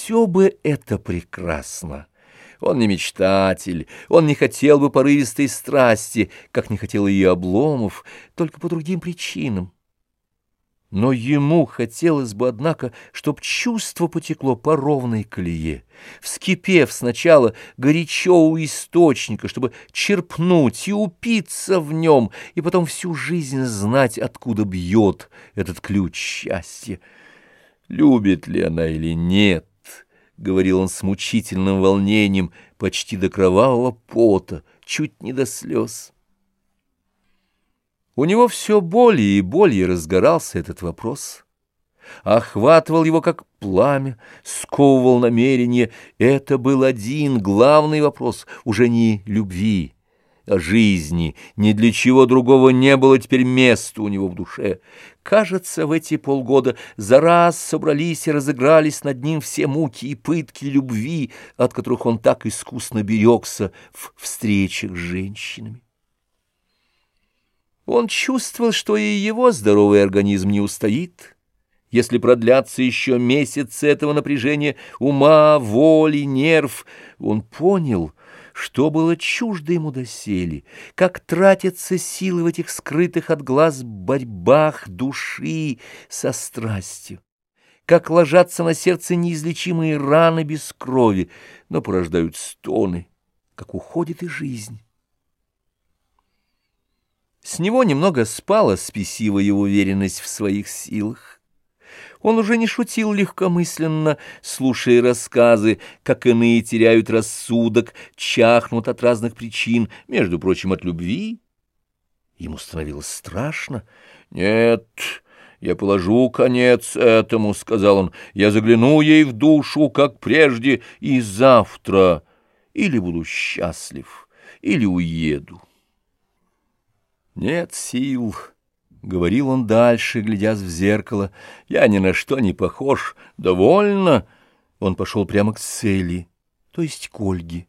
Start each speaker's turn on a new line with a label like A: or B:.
A: все бы это прекрасно. Он не мечтатель, он не хотел бы порывистой страсти, как не хотел ее обломов, только по другим причинам. Но ему хотелось бы, однако, чтоб чувство потекло по ровной колее, вскипев сначала горячо у источника, чтобы черпнуть и упиться в нем, и потом всю жизнь знать, откуда бьет этот ключ счастья. Любит ли она или нет, — говорил он с мучительным волнением, почти до кровавого пота, чуть не до слез. У него все более и более разгорался этот вопрос. Охватывал его как пламя, сковывал намерение. Это был один главный вопрос, уже не любви, жизни. Ни для чего другого не было теперь места у него в душе. Кажется, в эти полгода за раз собрались и разыгрались над ним все муки и пытки любви, от которых он так искусно берегся в встречах с женщинами. Он чувствовал, что и его здоровый организм не устоит, если продлятся еще месяцы этого напряжения ума, воли, нерв. Он понял, что было чуждо ему доселе, как тратятся силы в этих скрытых от глаз борьбах души со страстью, как ложатся на сердце неизлечимые раны без крови, но порождают стоны, как уходит и жизнь. С него немного спала спесивая уверенность в своих силах. Он уже не шутил легкомысленно, слушая рассказы, как иные теряют рассудок, чахнут от разных причин, между прочим, от любви. Ему становилось страшно. «Нет, я положу конец этому», — сказал он. «Я загляну ей в душу, как прежде, и завтра или буду счастлив, или уеду». Нет сил, — говорил он дальше, глядясь в зеркало. Я ни на что не похож. Довольно. Он пошел прямо к цели, то есть к Ольге.